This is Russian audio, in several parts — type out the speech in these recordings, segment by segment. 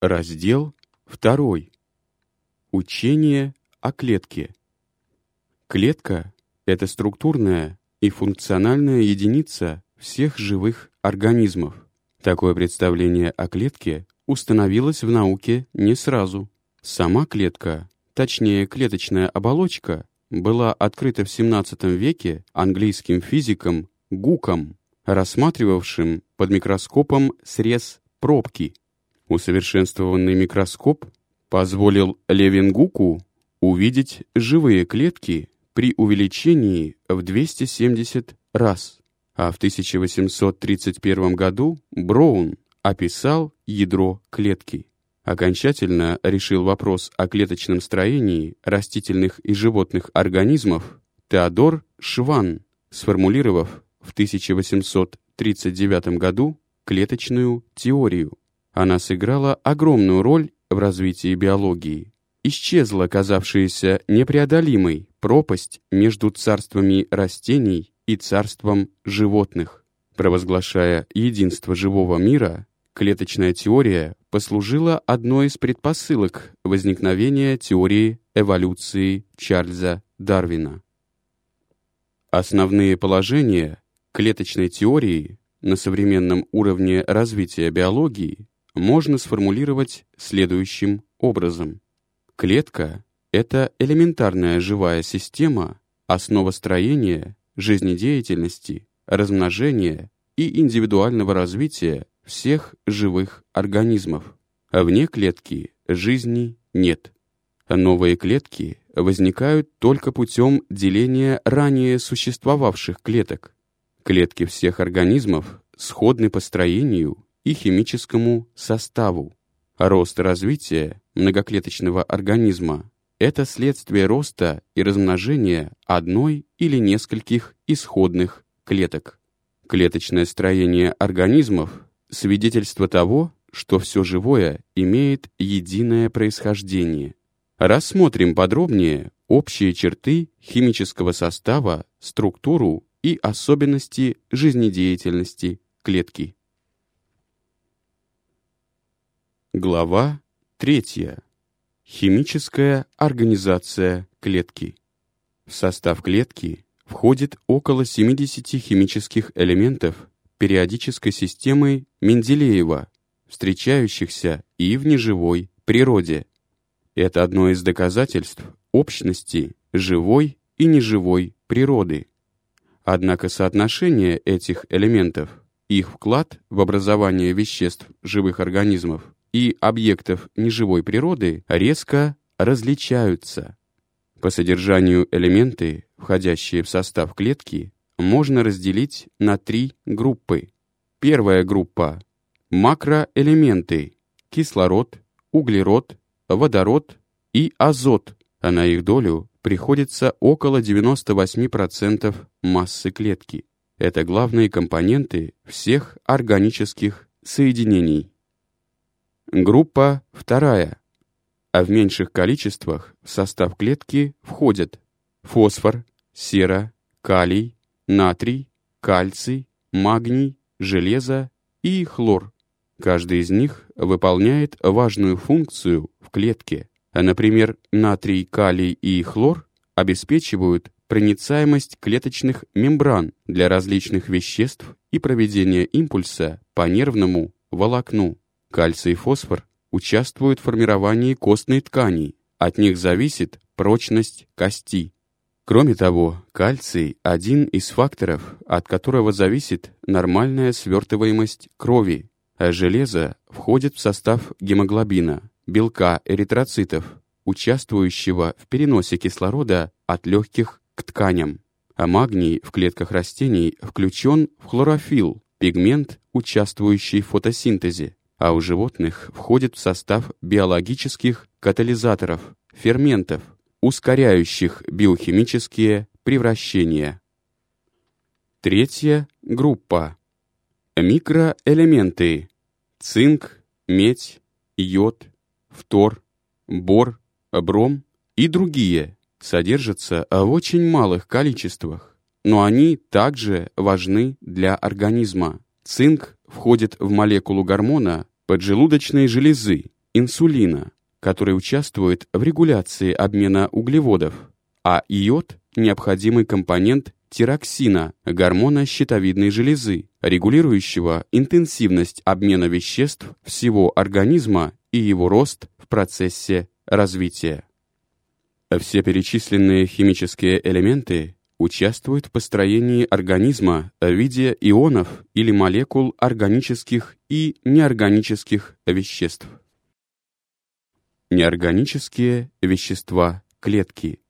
Раздел 2. Учение о клетке. Клетка — это структурная и функциональная единица всех живых организмов. Такое представление о клетке установилось в науке не сразу. Сама клетка, точнее клеточная оболочка, была открыта в 17 веке английским физиком Гуком, рассматривавшим под микроскопом срез пробки. Усовершенствованный микроскоп позволил Левенгуку увидеть живые клетки при увеличении в 270 раз, а в 1831 году Броун описал ядро клетки. Окончательно решил вопрос о клеточном строении растительных и животных организмов Теодор Шван, сформулировав в 1839 году клеточную теорию. Она сыграла огромную роль в развитии биологии. Исчезла казавшаяся непреодолимой пропасть между царствами растений и царством животных. Провозглашая единство живого мира, клеточная теория послужила одной из предпосылок возникновения теории эволюции Чарльза Дарвина. Основные положения клеточной теории на современном уровне развития биологии можно сформулировать следующим образом. Клетка — это элементарная живая система, основа строения, жизнедеятельности, размножения и индивидуального развития всех живых организмов. А вне клетки жизни нет. Новые клетки возникают только путем деления ранее существовавших клеток. Клетки всех организмов сходны по строению и химическому составу. Рост и развитие многоклеточного организма – это следствие роста и размножения одной или нескольких исходных клеток. Клеточное строение организмов – свидетельство того, что все живое имеет единое происхождение. Рассмотрим подробнее общие черты химического состава, структуру и особенности жизнедеятельности клетки. Глава 3. Химическая организация клетки. В состав клетки входит около 70 химических элементов периодической системы Менделеева, встречающихся и в неживой природе. Это одно из доказательств общности живой и неживой природы. Однако соотношение этих элементов, их вклад в образование веществ живых организмов и объектов неживой природы резко различаются. По содержанию элементы, входящие в состав клетки, можно разделить на три группы. Первая группа – макроэлементы – кислород, углерод, водород и азот, а на их долю приходится около 98% массы клетки. Это главные компоненты всех органических соединений. Группа вторая. А в меньших количествах в состав клетки входят фосфор, сера, калий, натрий, кальций, магний, железо и хлор. Каждый из них выполняет важную функцию в клетке. А, например, натрий, калий и хлор обеспечивают проницаемость клеточных мембран для различных веществ и проведение импульса по нервному волокну. Кальций и фосфор участвуют в формировании костной ткани, от них зависит прочность кости. Кроме того, кальций – один из факторов, от которого зависит нормальная свертываемость крови, а железо входит в состав гемоглобина, белка эритроцитов, участвующего в переносе кислорода от легких к тканям. А магний в клетках растений включен в хлорофилл, пигмент, участвующий в фотосинтезе а у животных входит в состав биологических катализаторов, ферментов, ускоряющих биохимические превращения. Третья группа. Микроэлементы. Цинк, медь, йод, фтор, бор, бром и другие содержатся в очень малых количествах, но они также важны для организма. Цинк входит в молекулу гормона поджелудочной железы инсулина, который участвует в регуляции обмена углеводов, а йод – необходимый компонент тироксина, гормона щитовидной железы, регулирующего интенсивность обмена веществ всего организма и его рост в процессе развития. Все перечисленные химические элементы участвуют в построении организма в виде ионов или молекул органических и неорганических веществ. Неорганические вещества клетки.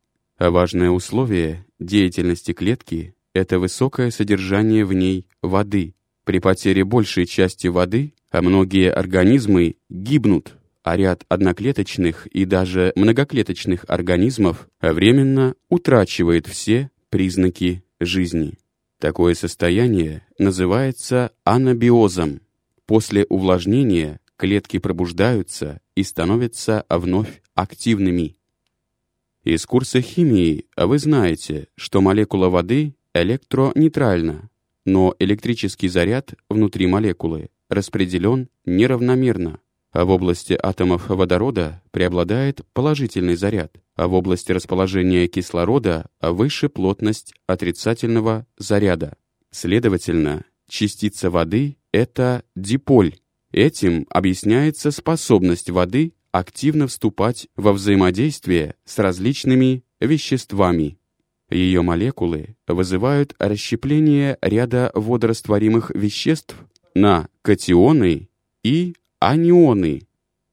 Важное условие деятельности клетки – это высокое содержание в ней воды. При потере большей части воды многие организмы гибнут, а ряд одноклеточных и даже многоклеточных организмов временно утрачивает все признаки жизни. Такое состояние называется анабиозом. После увлажнения клетки пробуждаются и становятся вновь активными. Из курса химии вы знаете, что молекула воды электронейтральна, но электрический заряд внутри молекулы распределен неравномерно а в области атомов водорода преобладает положительный заряд, а в области расположения кислорода выше плотность отрицательного заряда. Следовательно, частица воды — это диполь. Этим объясняется способность воды активно вступать во взаимодействие с различными веществами. Ее молекулы вызывают расщепление ряда водорастворимых веществ на катионы и анионы,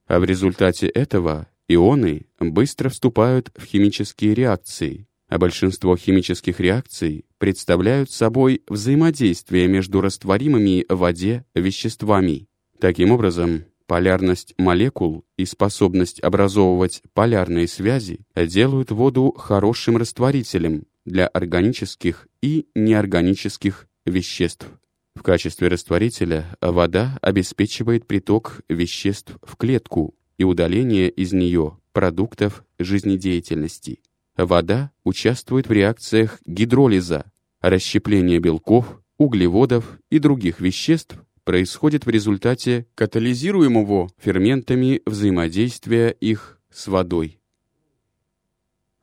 а в результате этого ионы быстро вступают в химические реакции, а большинство химических реакций представляют собой взаимодействие между растворимыми в воде веществами. Таким образом, полярность молекул и способность образовывать полярные связи делают воду хорошим растворителем для органических и неорганических веществ. В качестве растворителя вода обеспечивает приток веществ в клетку и удаление из нее продуктов жизнедеятельности. Вода участвует в реакциях гидролиза, расщепление белков, углеводов и других веществ происходит в результате катализируемого ферментами взаимодействия их с водой.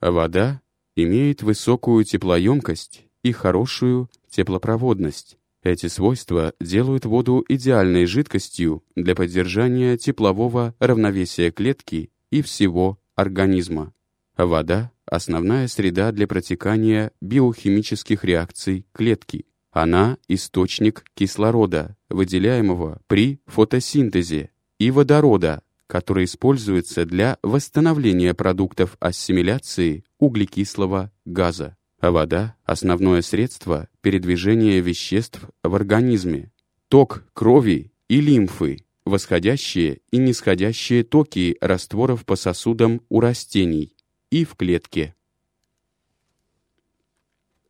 Вода имеет высокую теплоемкость и хорошую теплопроводность. Эти свойства делают воду идеальной жидкостью для поддержания теплового равновесия клетки и всего организма. Вода – основная среда для протекания биохимических реакций клетки. Она – источник кислорода, выделяемого при фотосинтезе, и водорода, который используется для восстановления продуктов ассимиляции углекислого газа а вода – основное средство передвижения веществ в организме. Ток крови и лимфы, восходящие и нисходящие токи растворов по сосудам у растений и в клетке.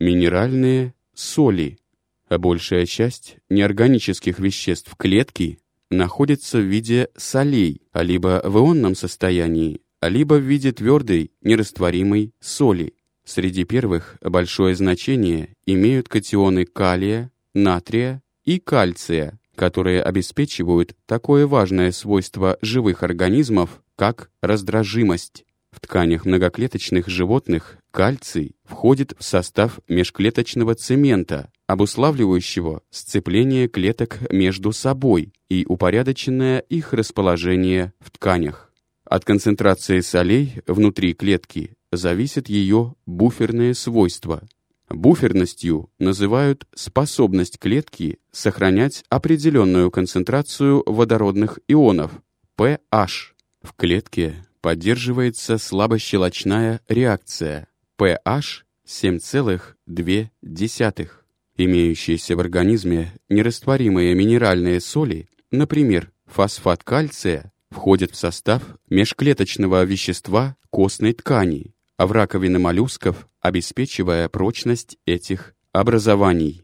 Минеральные соли. А большая часть неорганических веществ клетки находится в виде солей, а либо в ионном состоянии, а либо в виде твердой нерастворимой соли. Среди первых большое значение имеют катионы калия, натрия и кальция, которые обеспечивают такое важное свойство живых организмов, как раздражимость. В тканях многоклеточных животных кальций входит в состав межклеточного цемента, обуславливающего сцепление клеток между собой и упорядоченное их расположение в тканях. От концентрации солей внутри клетки зависит ее буферные свойства. Буферностью называют способность клетки сохранять определенную концентрацию водородных ионов, pH. В клетке поддерживается слабощелочная реакция, pH 7,2. Имеющиеся в организме нерастворимые минеральные соли, например, фосфат кальция, входят в состав межклеточного вещества костной ткани, в раковины моллюсков, обеспечивая прочность этих образований.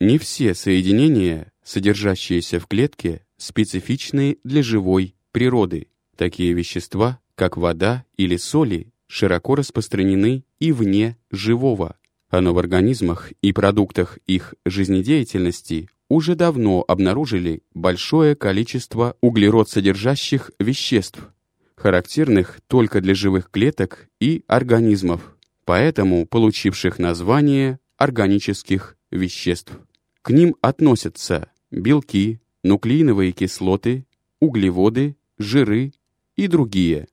Не все соединения, содержащиеся в клетке, специфичны для живой природы. Такие вещества, как вода или соли, широко распространены и вне живого. Оно в организмах и продуктах их жизнедеятельности уже давно обнаружили большое количество углерод-содержащих веществ, характерных только для живых клеток и организмов, поэтому получивших название органических веществ. К ним относятся белки, нуклеиновые кислоты, углеводы, жиры и другие.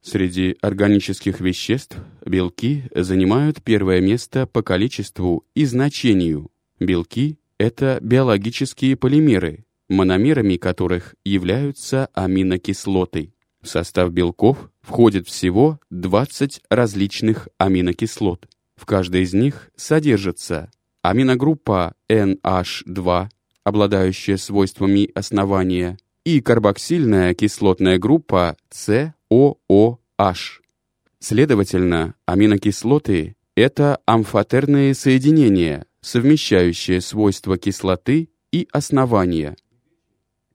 Среди органических веществ белки занимают первое место по количеству и значению. Белки — это биологические полимеры, мономерами которых являются аминокислоты. В состав белков входит всего 20 различных аминокислот. В каждой из них содержится аминогруппа NH2, обладающая свойствами основания, и карбоксильная кислотная группа COOH. Следовательно, аминокислоты — это амфотерные соединения, совмещающие свойства кислоты и основания.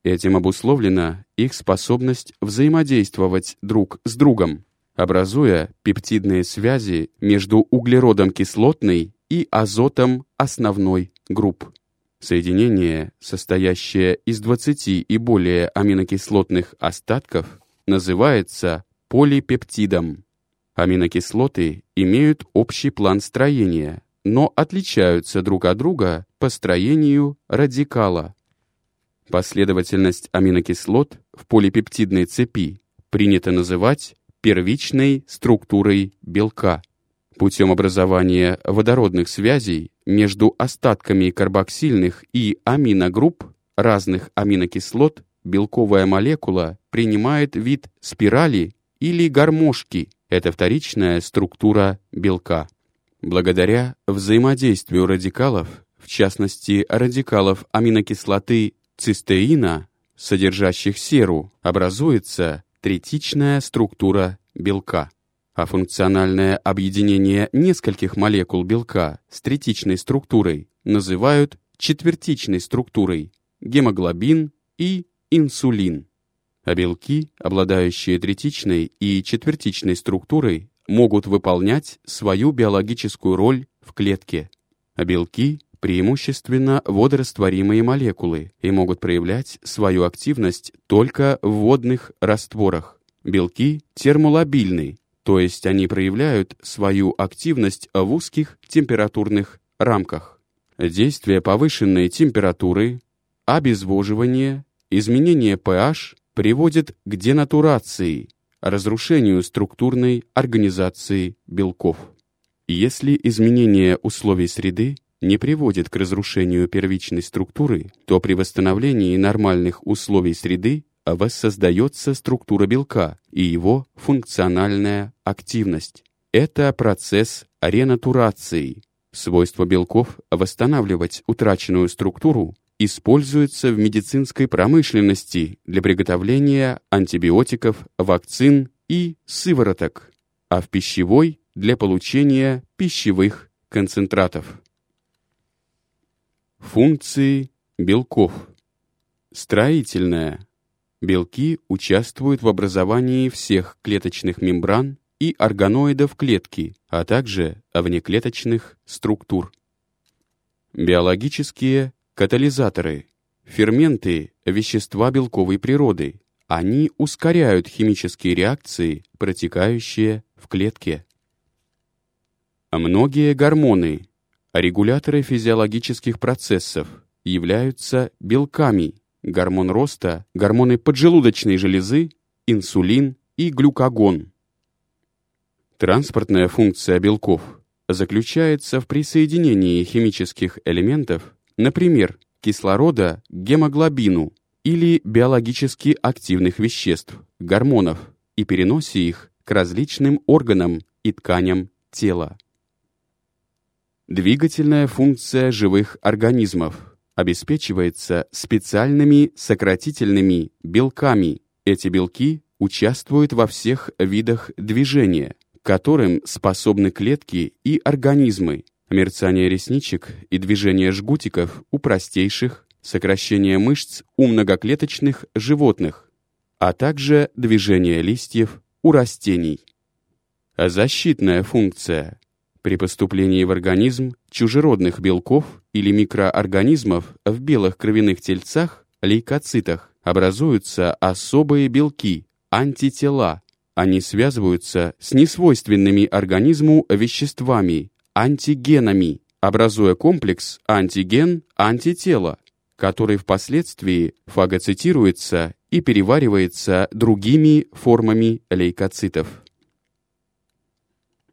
Этим обусловлена их способность взаимодействовать друг с другом, образуя пептидные связи между углеродом кислотной и азотом основной групп. Соединение, состоящее из 20 и более аминокислотных остатков, называется полипептидом. Аминокислоты имеют общий план строения, но отличаются друг от друга по строению радикала. Последовательность аминокислот в полипептидной цепи принято называть первичной структурой белка путем образования водородных связей между остатками карбоксильных и аминогрупп разных аминокислот белковая молекула принимает вид спирали или гармошки. Это вторичная структура белка. Благодаря взаимодействию радикалов, в частности радикалов аминокислоты цистеина, содержащих серу, образуется третичная структура белка а функциональное объединение нескольких молекул белка с третичной структурой называют четвертичной структурой гемоглобин и инсулин. А белки, обладающие третичной и четвертичной структурой, могут выполнять свою биологическую роль в клетке. А белки преимущественно водорастворимые молекулы и могут проявлять свою активность только в водных растворах. Белки термолобильны, то есть они проявляют свою активность в узких температурных рамках. Действие повышенной температуры, обезвоживание, изменение pH приводит к денатурации, разрушению структурной организации белков. Если изменение условий среды не приводит к разрушению первичной структуры, то при восстановлении нормальных условий среды воссоздается структура белка и его функциональная активность. Это процесс ренатурации. Свойство белков восстанавливать утраченную структуру используется в медицинской промышленности для приготовления антибиотиков, вакцин и сывороток, а в пищевой – для получения пищевых концентратов. Функции белков. Строительная Белки участвуют в образовании всех клеточных мембран и органоидов клетки, а также внеклеточных структур. Биологические катализаторы. Ферменты – вещества белковой природы. Они ускоряют химические реакции, протекающие в клетке. Многие гормоны, регуляторы физиологических процессов, являются белками – гормон роста, гормоны поджелудочной железы, инсулин и глюкагон. Транспортная функция белков заключается в присоединении химических элементов, например, кислорода к гемоглобину или биологически активных веществ, гормонов, и переносе их к различным органам и тканям тела. Двигательная функция живых организмов – обеспечивается специальными сократительными белками. Эти белки участвуют во всех видах движения, которым способны клетки и организмы, мерцание ресничек и движение жгутиков у простейших, сокращение мышц у многоклеточных животных, а также движение листьев у растений. Защитная функция При поступлении в организм чужеродных белков или микроорганизмов в белых кровяных тельцах, лейкоцитах, образуются особые белки, антитела. Они связываются с несвойственными организму веществами, антигенами, образуя комплекс антиген-антитело, который впоследствии фагоцитируется и переваривается другими формами лейкоцитов.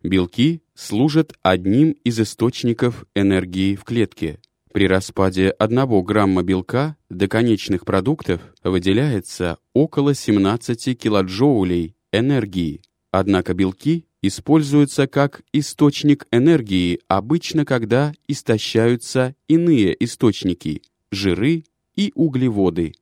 Белки служат одним из источников энергии в клетке. При распаде 1 грамма белка до конечных продуктов выделяется около 17 килоджоулей энергии. Однако белки используются как источник энергии обычно, когда истощаются иные источники – жиры и углеводы.